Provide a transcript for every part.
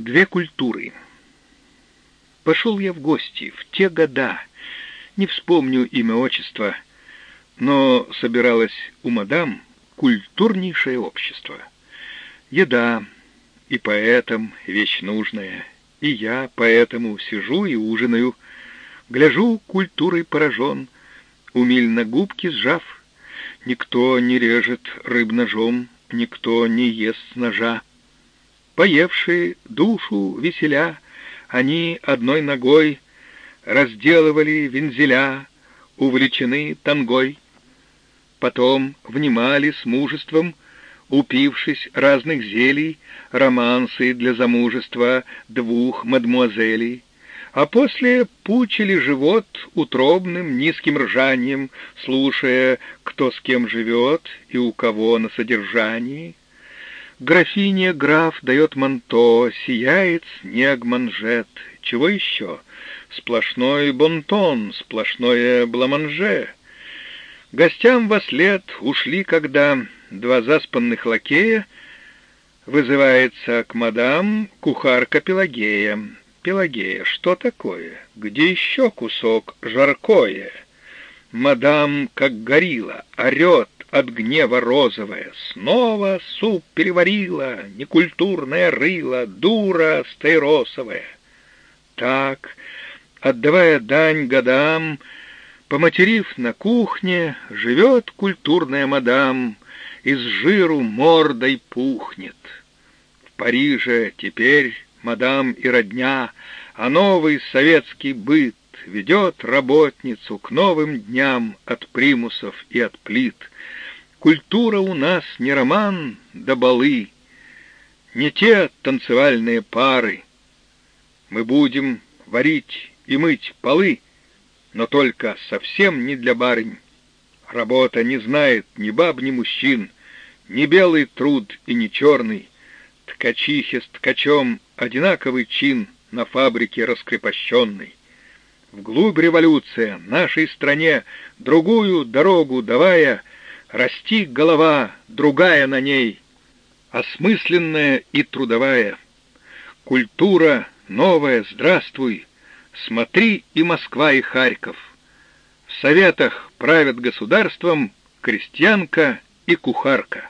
Две культуры. Пошел я в гости в те года, не вспомню имя отчества, но собиралось у мадам культурнейшее общество. Еда и поэтам вещь нужная, и я поэтому сижу и ужинаю, гляжу культурой поражен, умильно губки сжав, никто не режет рыб ножом, никто не ест с ножа. Поевшие душу веселя, они одной ногой разделывали вензеля, увлечены тангой. Потом внимали с мужеством, упившись разных зелий, романсы для замужества двух мадмуазелей, а после пучили живот утробным низким ржанием, слушая, кто с кем живет и у кого на содержании. Графиня граф дает манто, сияет снег манжет. Чего еще? Сплошной бонтон, сплошное бламанже. Гостям во след ушли, когда два заспанных лакея вызывается к мадам кухарка Пелагея. Пелагея, что такое? Где еще кусок жаркое? Мадам, как горила, орет, от гнева розовая, снова суп переварила, некультурная рыла, дура стейросовая. Так, отдавая дань годам, поматерив на кухне, живет культурная мадам, из жиру мордой пухнет. В Париже теперь мадам и родня, а новый советский быт ведет работницу к новым дням от примусов и от плит — Культура у нас не роман да балы, Не те танцевальные пары. Мы будем варить и мыть полы, Но только совсем не для барынь. Работа не знает ни баб, ни мужчин, Ни белый труд и ни черный. Ткачихе с ткачом одинаковый чин На фабрике раскрепощенный. Вглубь революция нашей стране Другую дорогу давая — Расти голова, другая на ней, осмысленная и трудовая. Культура новая, здравствуй, смотри и Москва, и Харьков. В советах правят государством крестьянка и кухарка.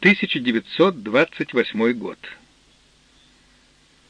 1928 год.